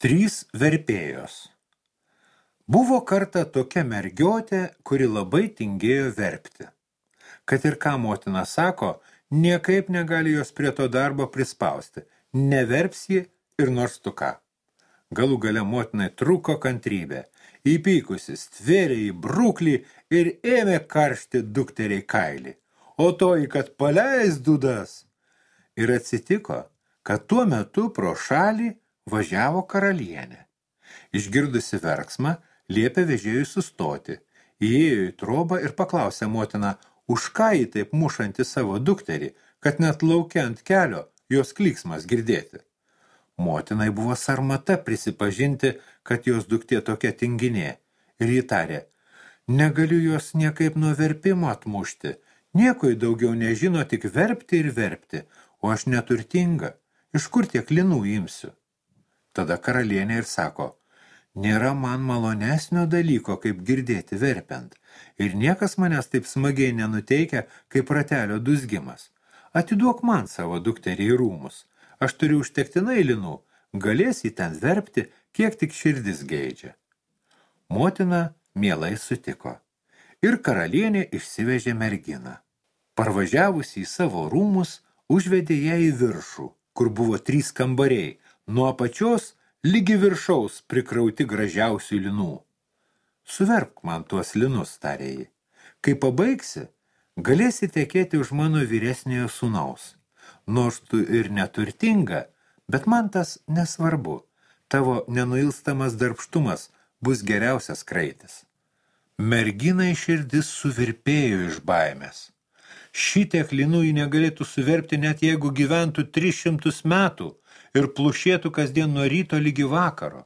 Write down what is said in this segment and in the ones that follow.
Trys verpėjos. Buvo kartą tokia mergiotė, kuri labai tingėjo verpti. Kad ir ką motina sako, niekaip negali jos prie to darbo prispausti. Neverps ji ir nors tu ką. Galų gale motinai truko kantrybė. Įpykusi stvėrė į bruklį ir ėmė karšti dukteriai kailį. O toji, kad paleis dudas. Ir atsitiko, kad tuo metu pro šalį važiavo karalienė. Išgirdusi verksmą, liepė vežėjui sustoti. Įėjo į trobą ir paklausė motiną, už ką jį taip mušanti savo dukterį, kad net laukia ant kelio jos klyksmas girdėti. Motinai buvo sarmata prisipažinti, kad jos duktė tokia tinginė. Ir jį tarė, negaliu jos niekaip nuo verpimo atmušti, nieko daugiau nežino tik verpti ir verpti, o aš neturtinga, iš kur tiek linų imsiu. Tada karalienė ir sako, nėra man malonesnio dalyko, kaip girdėti verpiant, ir niekas manęs taip smagiai nenuteikia, kaip ratelio dusgimas. Atiduok man savo dukterį į rūmus, aš turiu užtektinai linų, galės į ten verpti, kiek tik širdis geidžia. Motina mielai sutiko. Ir karalienė išsivežė merginą. Parvažiavusi į savo rūmus, užvedė ją į viršų, kur buvo trys kambariai, nuo apačios lygi viršaus prikrauti gražiausių linų. Suverpk man tuos linus, tarė ji. Kai pabaigsi, galėsi tekėti už mano vyresniojo sūnaus. Nors tu ir neturtinga, bet man tas nesvarbu. Tavo nenuilstamas darbštumas bus geriausias kraitis. Merginai širdis suvirpėjo iš baimės. Šitiek linų ji negalėtų suverpti net jeigu gyventų 300 metų – ir plušėtų kasdien nuo ryto lygi vakaro.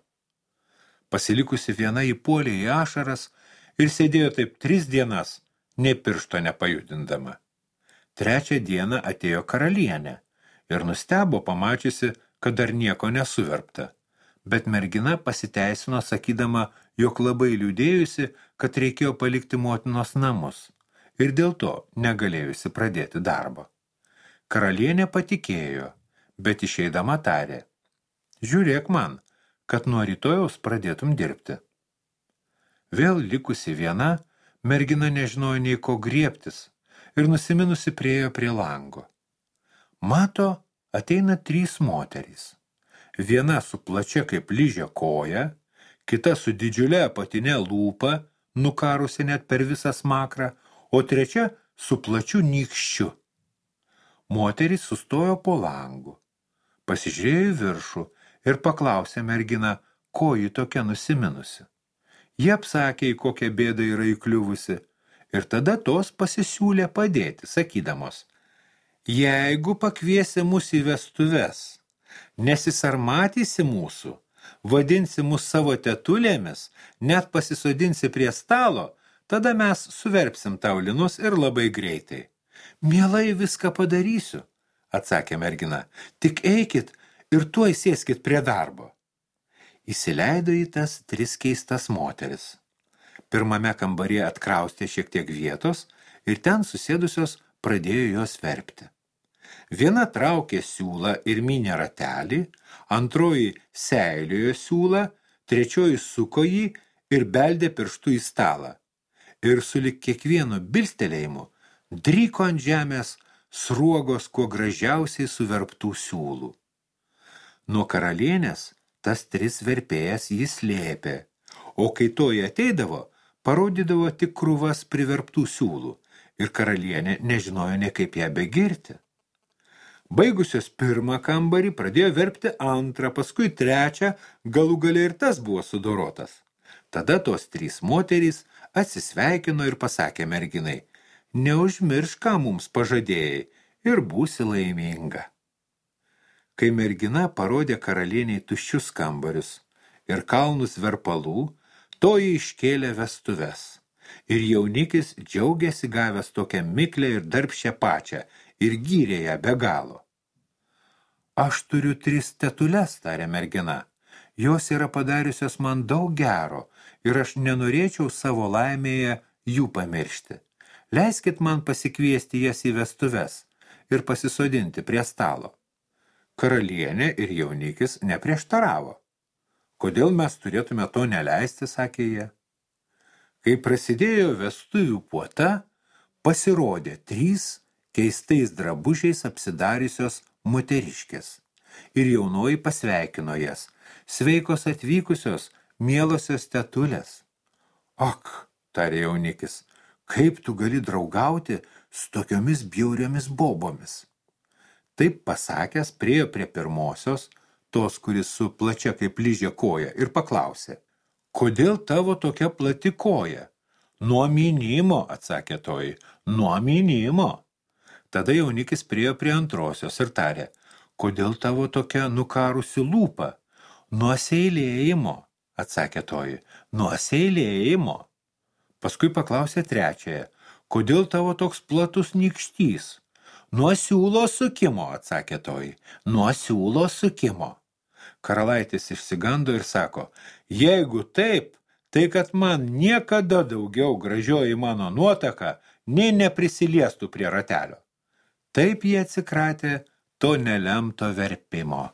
Pasilikusi viena įpuolė į ašaras ir sėdėjo taip tris dienas, nei piršto nepajudindama. Trečią dieną atėjo karalienė ir nustebo pamačiusi, kad dar nieko nesuverpta. Bet mergina pasiteisino sakydama, jog labai liūdėjusi, kad reikėjo palikti motinos namus ir dėl to negalėjusi pradėti darbo. Karalienė patikėjo – bet išeidama tarė, žiūrėk man, kad nuo rytojaus pradėtum dirbti. Vėl likusi viena, mergina nežinojo nei ko griebtis ir nusiminusi priejo prie lango. Mato, ateina trys moterys. Viena su plačia kaip lyžė koja, kita su didžiulė apatinė lūpa, nukarusi net per visą smakrą, o trečia su plačiu nykščiu. Moterys sustojo po langu pasižiūrėjo į viršų ir paklausė merginą, ko ji tokia nusiminusi. Jie apsakė, į kokią bėdą yra įkliuvusi, ir tada tos pasisiūlė padėti, sakydamos, jeigu pakviesi mus į vestuves, nesisarmatysi mūsų, vadinsi mus savo tetulėmis, net pasisodinsi prie stalo, tada mes suverpsim tau linus ir labai greitai. Mielai viską padarysiu, atsakė mergina, tik eikit ir tuoj sėskit prie darbo. Įsileido į tas tris keistas moteris. Pirmame kambaryje atkraustė šiek tiek vietos ir ten susėdusios pradėjo jos verpti. Viena traukė siūlą ir minė ratelį, antroji seiliojo siūlą, trečioji suko jį ir beldė pirštų į stalą. Ir sulik kiekvienu bilstelėjimu dryko ant žemės sruogos kuo gražiausiai suverptų siūlų. Nuo karalienės tas tris verpėjas jis lėpė, o kai toji ateidavo, parodydavo tik krūvas priverptų siūlų ir karalienė nežinojo ne kaip ją begirti. Baigusios pirmą kambarį pradėjo verpti antrą, paskui trečią, galų galė ir tas buvo sudorotas. Tada tos trys moterys atsisveikino ir pasakė merginai – neužmirš, ką mums pažadėjai ir būsi laiminga. Kai mergina parodė karalieniai tuščius kambarius ir kalnus verpalų, toji iškėlė vestuves. Ir jaunikis džiaugiasi gavęs tokią miklę ir darbšę pačią ir gyrė ją be galo. Aš turiu tris tetules, tarė mergina. Jos yra padariusios man daug gero ir aš nenorėčiau savo laimėje jų pamiršti. Leiskit man pasikviesti jas į vestuves ir pasisodinti prie stalo. Karalienė ir jaunikis neprieštaravo. Kodėl mes turėtume to neleisti, sakė jie. Kai prasidėjo vestuvių puota, pasirodė trys keistais drabužiais apsidariusios moteriškės. Ir jaunoji pasveikino jas. Sveikos atvykusios, mielosios tetulės. Ak, tarė jaunikis, kaip tu gali draugauti su tokiomis bjauriomis bobomis? Taip pasakęs priejo prie pirmosios, tos, kuris su plačia kaip lyžė koja, ir paklausė, kodėl tavo tokia plati koja? Nuo minimo, atsakė toji, nuo minimo. Tada jaunikis priejo prie antrosios ir tarė, kodėl tavo tokia nukarusi lūpa? Nuo seilėjimo, atsakė toji, nuo seilėjimo. Paskui paklausė trečiąją, kodėl tavo toks platus nykštys? Nuo siūlo sukimo, atsakė toji, nuo siūlo sukimo. Karalaitis išsigando ir sako, jeigu taip, tai kad man niekada daugiau gražioji mano nuotaka, nei neprisiliestų prie ratelio. Taip jie atsikratė to nelemto verpimo.